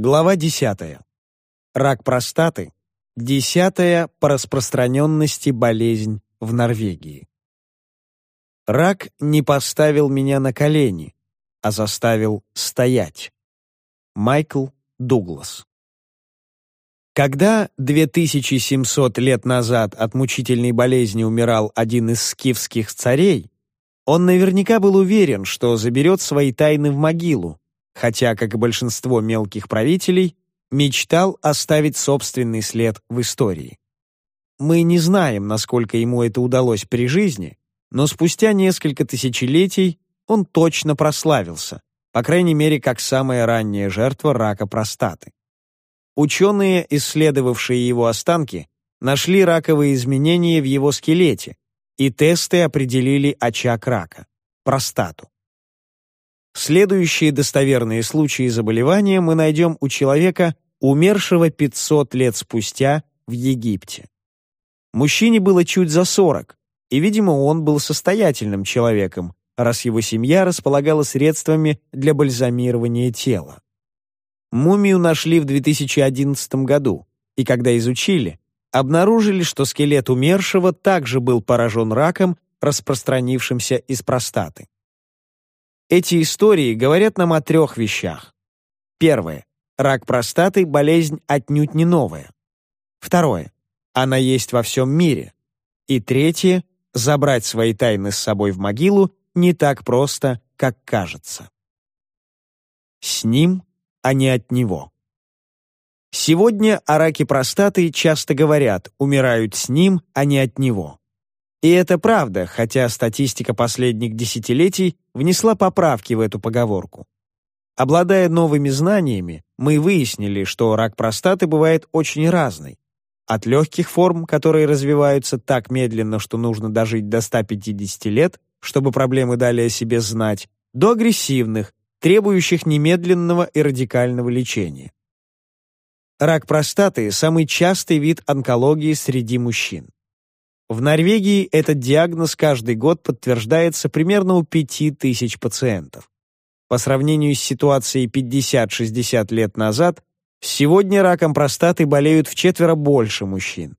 Глава 10. Рак простаты. Десятая по распространенности болезнь в Норвегии. Рак не поставил меня на колени, а заставил стоять. Майкл Дуглас. Когда 2700 лет назад от мучительной болезни умирал один из скифских царей, он наверняка был уверен, что заберет свои тайны в могилу, хотя, как и большинство мелких правителей, мечтал оставить собственный след в истории. Мы не знаем, насколько ему это удалось при жизни, но спустя несколько тысячелетий он точно прославился, по крайней мере, как самая ранняя жертва рака простаты. Ученые, исследовавшие его останки, нашли раковые изменения в его скелете, и тесты определили очаг рака – простату. Следующие достоверные случаи заболевания мы найдем у человека, умершего 500 лет спустя в Египте. Мужчине было чуть за 40, и, видимо, он был состоятельным человеком, раз его семья располагала средствами для бальзамирования тела. Мумию нашли в 2011 году, и когда изучили, обнаружили, что скелет умершего также был поражен раком, распространившимся из простаты. Эти истории говорят нам о трех вещах. Первое. Рак простаты – болезнь отнюдь не новая. Второе. Она есть во всем мире. И третье. Забрать свои тайны с собой в могилу не так просто, как кажется. С ним, а не от него. Сегодня о раке простаты часто говорят «умирают с ним, а не от него». И это правда, хотя статистика последних десятилетий внесла поправки в эту поговорку. Обладая новыми знаниями, мы выяснили, что рак простаты бывает очень разный. От легких форм, которые развиваются так медленно, что нужно дожить до 150 лет, чтобы проблемы дали о себе знать, до агрессивных, требующих немедленного и радикального лечения. Рак простаты – самый частый вид онкологии среди мужчин. В Норвегии этот диагноз каждый год подтверждается примерно у 5000 пациентов. По сравнению с ситуацией 50-60 лет назад, сегодня раком простаты болеют в четверо больше мужчин.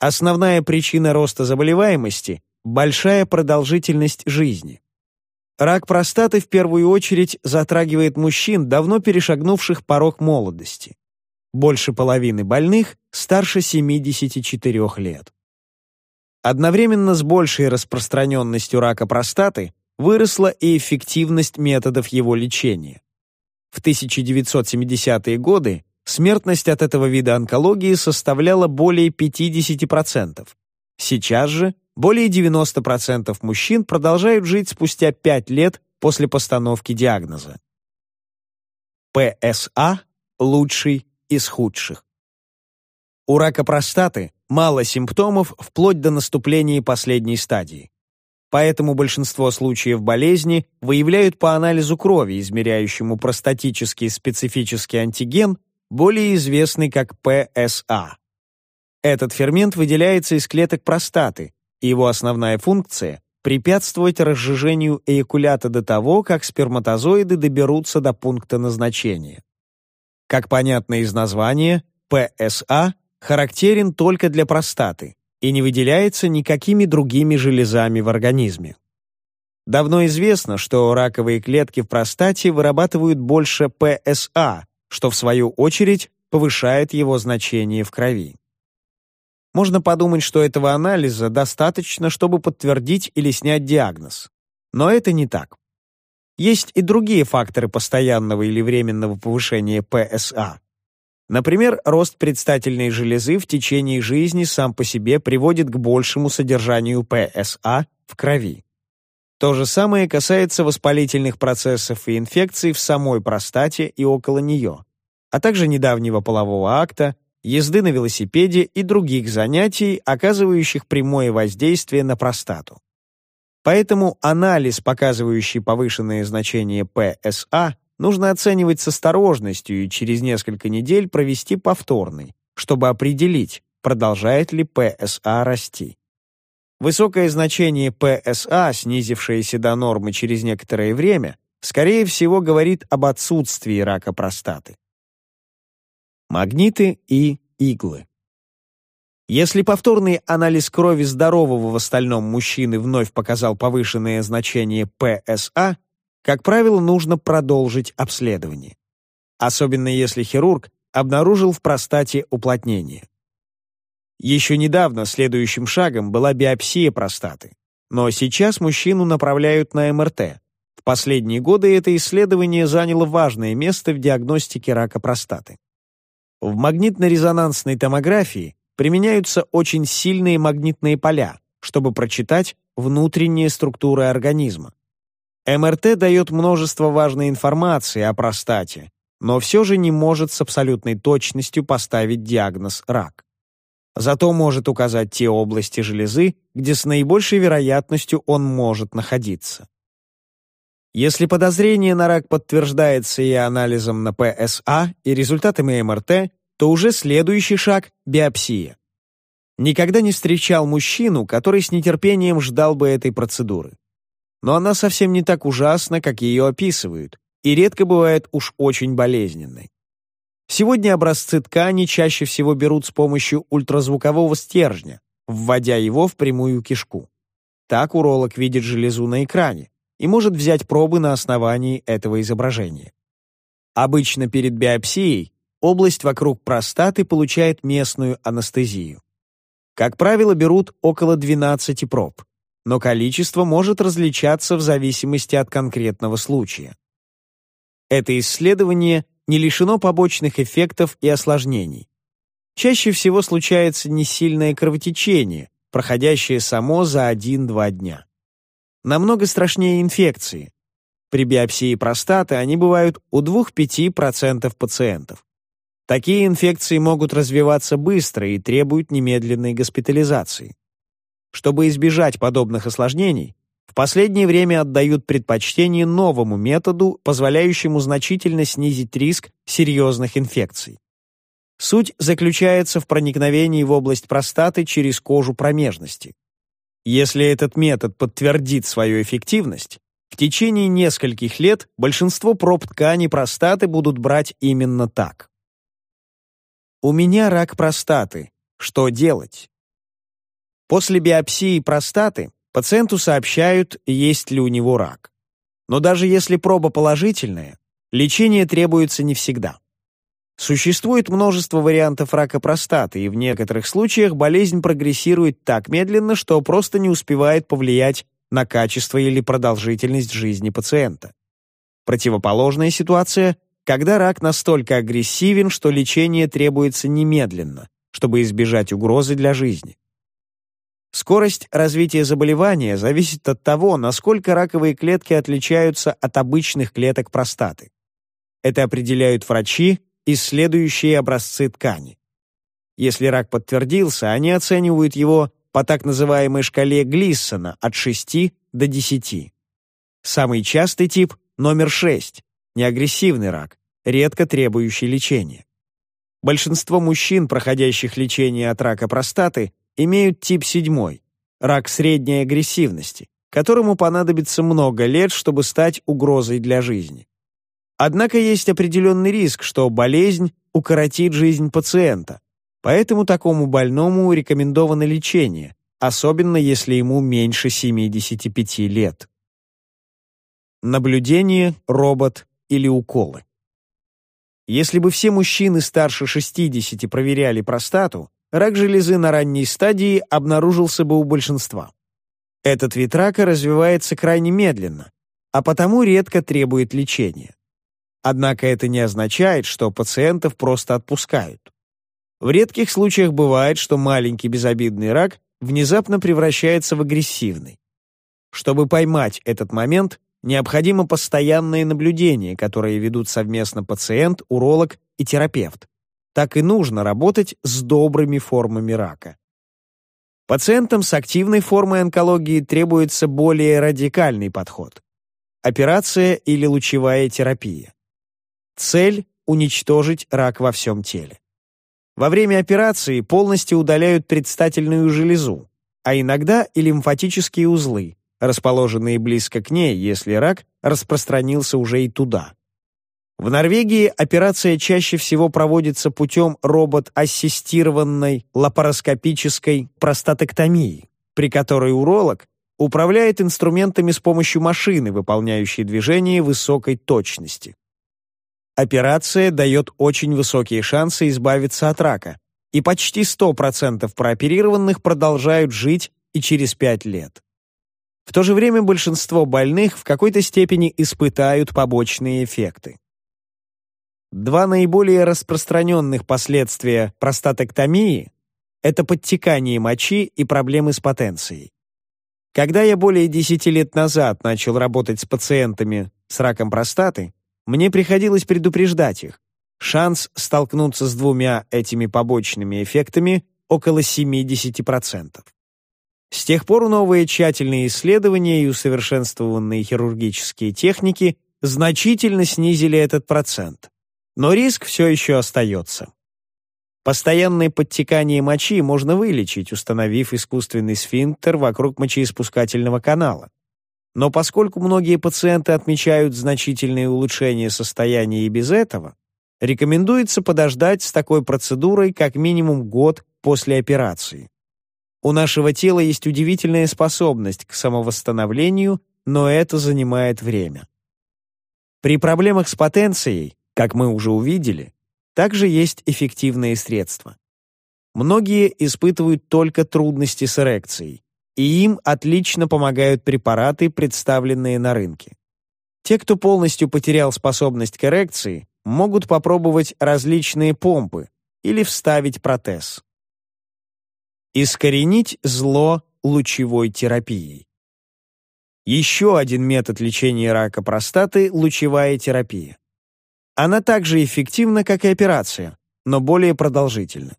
Основная причина роста заболеваемости – большая продолжительность жизни. Рак простаты в первую очередь затрагивает мужчин, давно перешагнувших порог молодости. Больше половины больных старше 74 лет. Одновременно с большей распространенностью рака простаты выросла и эффективность методов его лечения. В 1970-е годы смертность от этого вида онкологии составляла более 50%. Сейчас же более 90% мужчин продолжают жить спустя 5 лет после постановки диагноза. ПСА – лучший из худших. У рака простаты мало симптомов вплоть до наступления последней стадии. Поэтому большинство случаев болезни выявляют по анализу крови, измеряющему простатический специфический антиген, более известный как ПСА. Этот фермент выделяется из клеток простаты, и его основная функция – препятствовать разжижению эякулята до того, как сперматозоиды доберутся до пункта назначения. Как понятно из названия, ПСА характерен только для простаты и не выделяется никакими другими железами в организме. Давно известно, что раковые клетки в простате вырабатывают больше ПСА, что в свою очередь повышает его значение в крови. Можно подумать, что этого анализа достаточно, чтобы подтвердить или снять диагноз. Но это не так. Есть и другие факторы постоянного или временного повышения ПСА, Например, рост предстательной железы в течение жизни сам по себе приводит к большему содержанию ПСА в крови. То же самое касается воспалительных процессов и инфекций в самой простате и около нее, а также недавнего полового акта, езды на велосипеде и других занятий, оказывающих прямое воздействие на простату. Поэтому анализ, показывающий повышенное значение ПСА, нужно оценивать с осторожностью и через несколько недель провести повторный, чтобы определить, продолжает ли ПСА расти. Высокое значение ПСА, снизившееся до нормы через некоторое время, скорее всего говорит об отсутствии рака простаты. магниты и иглы. Если повторный анализ крови здорового в остальном мужчины вновь показал повышенное значение ПСА, как правило, нужно продолжить обследование. Особенно если хирург обнаружил в простате уплотнение. Еще недавно следующим шагом была биопсия простаты, но сейчас мужчину направляют на МРТ. В последние годы это исследование заняло важное место в диагностике рака простаты. В магнитно-резонансной томографии применяются очень сильные магнитные поля, чтобы прочитать внутренние структуры организма. МРТ дает множество важной информации о простате, но все же не может с абсолютной точностью поставить диагноз «рак». Зато может указать те области железы, где с наибольшей вероятностью он может находиться. Если подозрение на рак подтверждается и анализом на ПСА, и результатами МРТ, то уже следующий шаг — биопсия. Никогда не встречал мужчину, который с нетерпением ждал бы этой процедуры. Но она совсем не так ужасна, как ее описывают, и редко бывает уж очень болезненной. Сегодня образцы ткани чаще всего берут с помощью ультразвукового стержня, вводя его в прямую кишку. Так уролог видит железу на экране и может взять пробы на основании этого изображения. Обычно перед биопсией область вокруг простаты получает местную анестезию. Как правило, берут около 12 проб, но количество может различаться в зависимости от конкретного случая. Это исследование не лишено побочных эффектов и осложнений. Чаще всего случается несильное кровотечение, проходящее само за 1-2 дня. Намного страшнее инфекции. При биопсии простаты они бывают у 2-5% пациентов. Такие инфекции могут развиваться быстро и требуют немедленной госпитализации. Чтобы избежать подобных осложнений, в последнее время отдают предпочтение новому методу, позволяющему значительно снизить риск серьезных инфекций. Суть заключается в проникновении в область простаты через кожу промежности. Если этот метод подтвердит свою эффективность, в течение нескольких лет большинство проб ткани простаты будут брать именно так. У меня рак простаты. Что делать? После биопсии простаты Пациенту сообщают, есть ли у него рак. Но даже если проба положительная, лечение требуется не всегда. Существует множество вариантов рака простаты, и в некоторых случаях болезнь прогрессирует так медленно, что просто не успевает повлиять на качество или продолжительность жизни пациента. Противоположная ситуация, когда рак настолько агрессивен, что лечение требуется немедленно, чтобы избежать угрозы для жизни. Скорость развития заболевания зависит от того, насколько раковые клетки отличаются от обычных клеток простаты. Это определяют врачи, исследующие образцы ткани. Если рак подтвердился, они оценивают его по так называемой шкале Глиссона от 6 до 10. Самый частый тип – номер 6, неагрессивный рак, редко требующий лечения. Большинство мужчин, проходящих лечение от рака простаты, имеют тип 7 – рак средней агрессивности, которому понадобится много лет, чтобы стать угрозой для жизни. Однако есть определенный риск, что болезнь укоротит жизнь пациента, поэтому такому больному рекомендовано лечение, особенно если ему меньше 75 лет. Наблюдение, робот или уколы. Если бы все мужчины старше 60 проверяли простату, рак железы на ранней стадии обнаружился бы у большинства. Этот вид рака развивается крайне медленно, а потому редко требует лечения. Однако это не означает, что пациентов просто отпускают. В редких случаях бывает, что маленький безобидный рак внезапно превращается в агрессивный. Чтобы поймать этот момент, необходимо постоянное наблюдение, которое ведут совместно пациент, уролог и терапевт так и нужно работать с добрыми формами рака. Пациентам с активной формой онкологии требуется более радикальный подход. Операция или лучевая терапия. Цель – уничтожить рак во всем теле. Во время операции полностью удаляют предстательную железу, а иногда и лимфатические узлы, расположенные близко к ней, если рак распространился уже и туда. В Норвегии операция чаще всего проводится путем робот-ассистированной лапароскопической простатектомии, при которой уролог управляет инструментами с помощью машины, выполняющей движения высокой точности. Операция дает очень высокие шансы избавиться от рака, и почти 100% прооперированных продолжают жить и через 5 лет. В то же время большинство больных в какой-то степени испытают побочные эффекты. Два наиболее распространенных последствия простатектомии – это подтекание мочи и проблемы с потенцией. Когда я более 10 лет назад начал работать с пациентами с раком простаты, мне приходилось предупреждать их. Шанс столкнуться с двумя этими побочными эффектами около 70%. С тех пор новые тщательные исследования и усовершенствованные хирургические техники значительно снизили этот процент. Но риск все еще остается. Постоянное подтекание мочи можно вылечить, установив искусственный сфинктер вокруг мочеиспускательного канала. Но поскольку многие пациенты отмечают значительные улучшения состояния и без этого, рекомендуется подождать с такой процедурой как минимум год после операции. У нашего тела есть удивительная способность к самовосстановлению, но это занимает время. При проблемах с потенцией, как мы уже увидели, также есть эффективные средства. Многие испытывают только трудности с эрекцией, и им отлично помогают препараты, представленные на рынке. Те, кто полностью потерял способность к эрекции, могут попробовать различные помпы или вставить протез. Искоренить зло лучевой терапией. Еще один метод лечения рака простаты – лучевая терапия. Она так же эффективна, как и операция, но более продолжительна.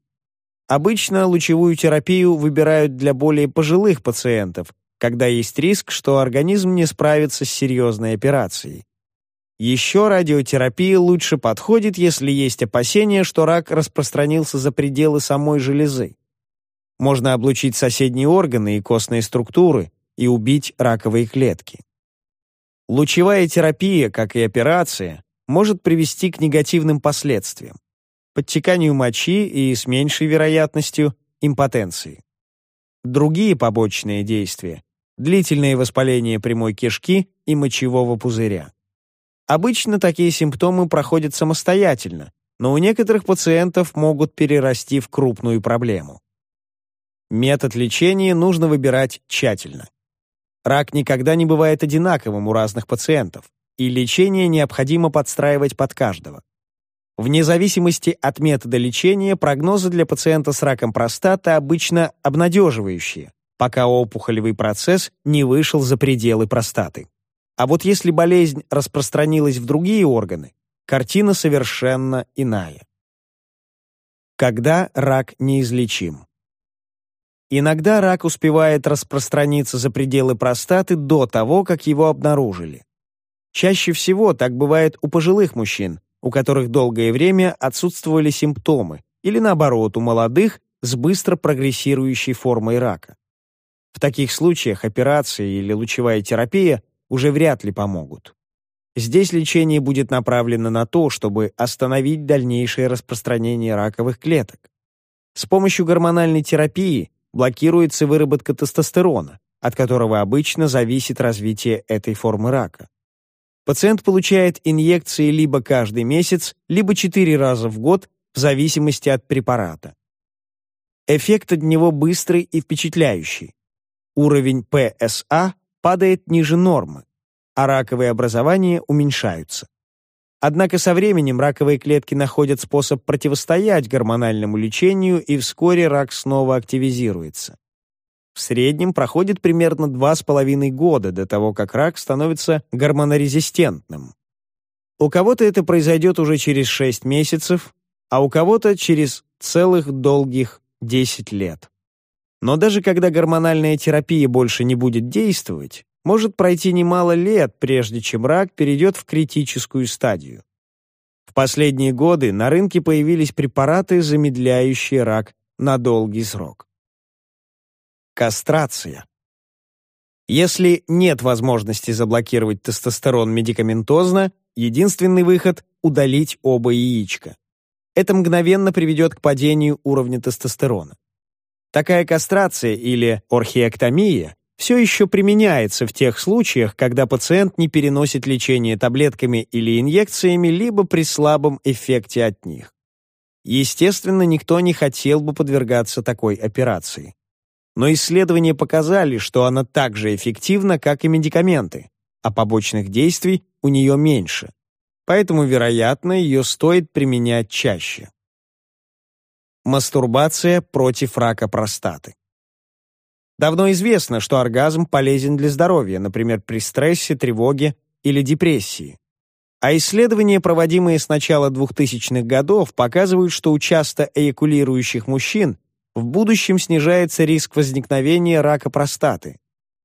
Обычно лучевую терапию выбирают для более пожилых пациентов, когда есть риск, что организм не справится с серьезной операцией. Еще радиотерапия лучше подходит, если есть опасения, что рак распространился за пределы самой железы. Можно облучить соседние органы и костные структуры и убить раковые клетки. Лучевая терапия, как и операция, может привести к негативным последствиям, подтеканию мочи и с меньшей вероятностью импотенции. Другие побочные действия – длительное воспаление прямой кишки и мочевого пузыря. Обычно такие симптомы проходят самостоятельно, но у некоторых пациентов могут перерасти в крупную проблему. Метод лечения нужно выбирать тщательно. Рак никогда не бывает одинаковым у разных пациентов и лечение необходимо подстраивать под каждого. Вне зависимости от метода лечения, прогнозы для пациента с раком простаты обычно обнадеживающие, пока опухолевый процесс не вышел за пределы простаты. А вот если болезнь распространилась в другие органы, картина совершенно иная. Когда рак неизлечим? Иногда рак успевает распространиться за пределы простаты до того, как его обнаружили. Чаще всего так бывает у пожилых мужчин, у которых долгое время отсутствовали симптомы, или наоборот, у молодых с быстро прогрессирующей формой рака. В таких случаях операция или лучевая терапия уже вряд ли помогут. Здесь лечение будет направлено на то, чтобы остановить дальнейшее распространение раковых клеток. С помощью гормональной терапии блокируется выработка тестостерона, от которого обычно зависит развитие этой формы рака. Пациент получает инъекции либо каждый месяц, либо 4 раза в год, в зависимости от препарата. Эффект от него быстрый и впечатляющий. Уровень ПСА падает ниже нормы, а раковые образования уменьшаются. Однако со временем раковые клетки находят способ противостоять гормональному лечению, и вскоре рак снова активизируется. В среднем проходит примерно 2,5 года до того, как рак становится гормонорезистентным. У кого-то это произойдет уже через 6 месяцев, а у кого-то через целых долгих 10 лет. Но даже когда гормональная терапия больше не будет действовать, может пройти немало лет, прежде чем рак перейдет в критическую стадию. В последние годы на рынке появились препараты, замедляющие рак на долгий срок. Кастрация. Если нет возможности заблокировать тестостерон медикаментозно, единственный выход удалить оба яичка. Это мгновенно приведет к падению уровня тестостерона. Такая кастрация или орхиэктомия все еще применяется в тех случаях, когда пациент не переносит лечение таблетками или инъекциями, либо при слабом эффекте от них. Естественно, никто не хотел бы подвергаться такой операции. Но исследования показали, что она так же эффективна, как и медикаменты, а побочных действий у нее меньше. Поэтому, вероятно, ее стоит применять чаще. Мастурбация против рака простаты. Давно известно, что оргазм полезен для здоровья, например, при стрессе, тревоге или депрессии. А исследования, проводимые с начала 2000-х годов, показывают, что у часто эякулирующих мужчин в будущем снижается риск возникновения рака простаты.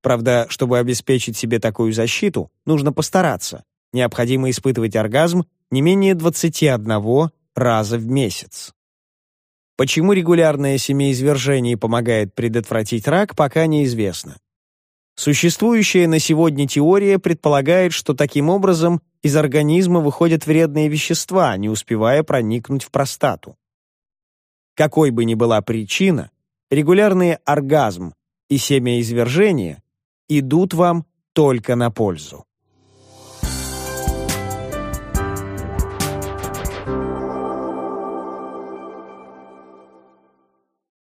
Правда, чтобы обеспечить себе такую защиту, нужно постараться. Необходимо испытывать оргазм не менее 21 раза в месяц. Почему регулярное семяизвержение помогает предотвратить рак, пока неизвестно. Существующая на сегодня теория предполагает, что таким образом из организма выходят вредные вещества, не успевая проникнуть в простату. Какой бы ни была причина, регулярный оргазм и семяизвержение идут вам только на пользу.